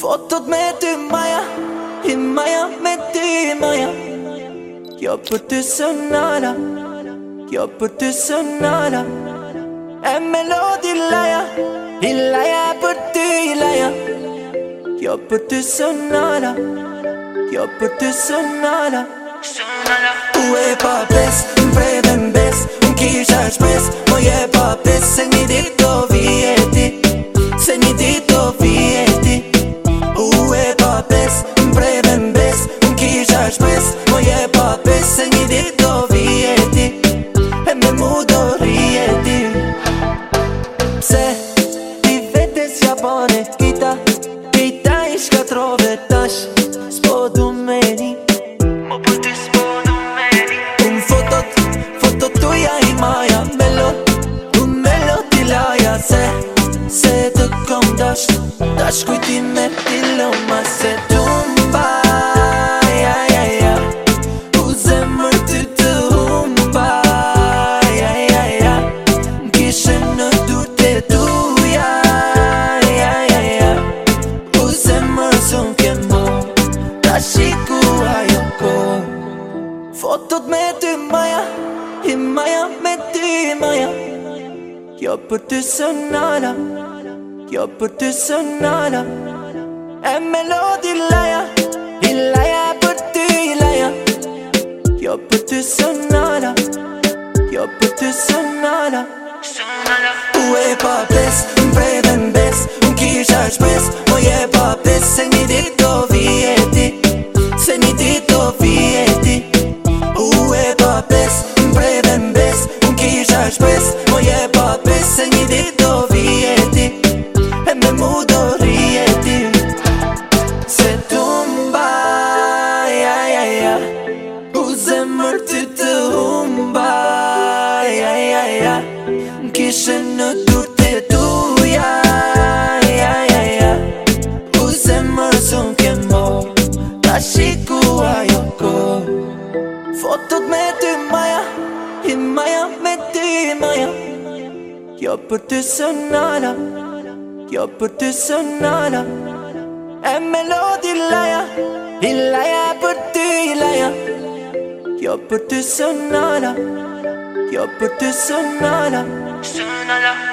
Fotot med maya Maja I Maja med dig Maja Jobbet I laja për ty, i laja Kjo për ty sonala Kjo për ty sonala Sonala U e pa pes, më prej dhe bes Më kisha shpes, më je pa pes Se një dit do vjeti Se një dit do vjeti U e pa pes, më prej dhe bes Më kisha shpes, më je pa pes Se një dit do vjeti E me mu do Pita i shka trove tash Spo du meni Mo për ti spo du meni Un fotot, fotot tuja i maja Melot, du melot i laja Se, se të kom dash Dash kujti me pilo ma set Fotot me ty maja I maja me ty maja Kjo për ty së nala Kjo për ty së nala E melodi laja I laja për ty laja Kjo për ty së nala Kjo për ty së nala U e pa pes Më prej dhe në bes Më kisha shpes Më je pa pes Do vjeti E me mu do rjeti Se t'u mba U zemër Ti t'u mba N'kishen në turte Tu ja U zemër Son kemo Ta shiku ajo koh Fotot me ti maja Imaja me ti imaja Ti ho portato Yapıtı sanala Yapıtı sanala E melodilaya Illaya pıtı ilaya Yapıtı sanala Yapıtı sanala Sanala